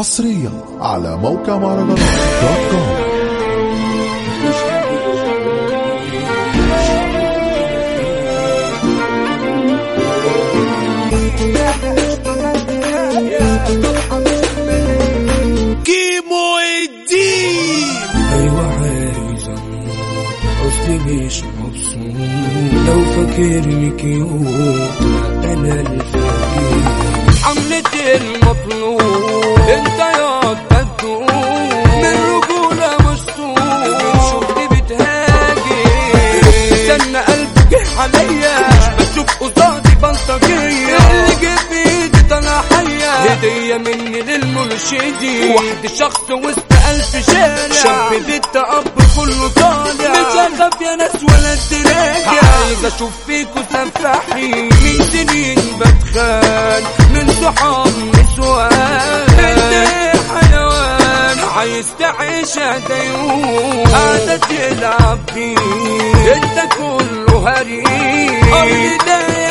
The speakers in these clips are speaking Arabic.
حصريا على موقع مهرجانات dot com. كيمو الدين أيوه عايز أموت قصدي مش مبسوط. لو فاكرني cute أنا الفقير حملة المطلوب. للمرشدي واحد شخص وسط ألف شارع. شاب بيت أب كله طالع. مش هخاف يا ناس ولا الدراجة عايز أشوف فيكوا سفاحين من سنين بتخان من صحاب نسوان انت حيوان. عايز تعيش ديون قاعدة تلعب بيه. انت كله هريم ارض داي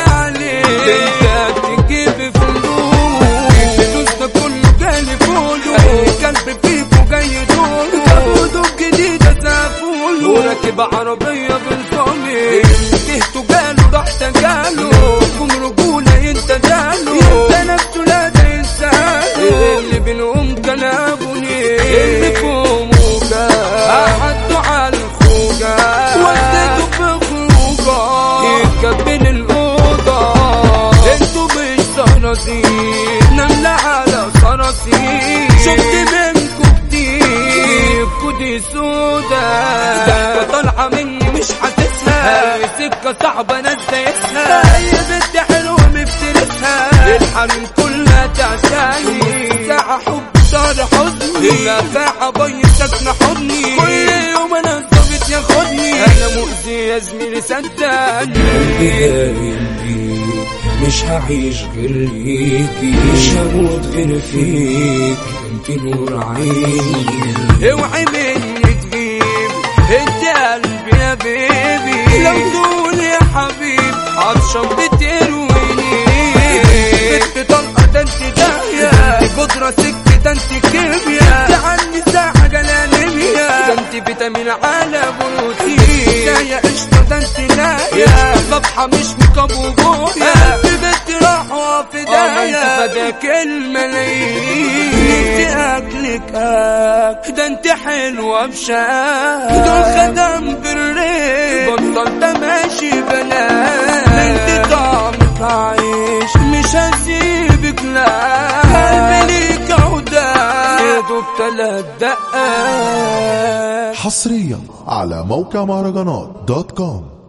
زافولو وراكب عربية صعبة دايسها هي بنت حلوة مفترسها. الحريم كلها تعشاني ساعة حب صار حزني. نافعة بي ساكنة حضني. كل يوم أنا ظابط ياخدني. أنا مؤذي يا زميلي صدقني مش هعيش غير ليكي. مش هموت غير فيك. انت نور عيني. اوعي مني تغيب. انت قلبي يا بيبي عطشان بترويني. بنت طلقة ده انت داهية قدرة سكة ده انت كيميا. انت عني ساعة جلاليميا ده أنت فيتامين على بروتين يا قشطة ده انت ناية صفحة مش ميكاب وبويا في بنت راح وفي داية فداك الملايين. انت اكلك اك ده انت حلوة بشاك. دول خدم بالريق مش هسيبك لا. قلبي ليك عودة. يا دوب تلات دقات حصريا على موقع مهرجانات دوت كوم.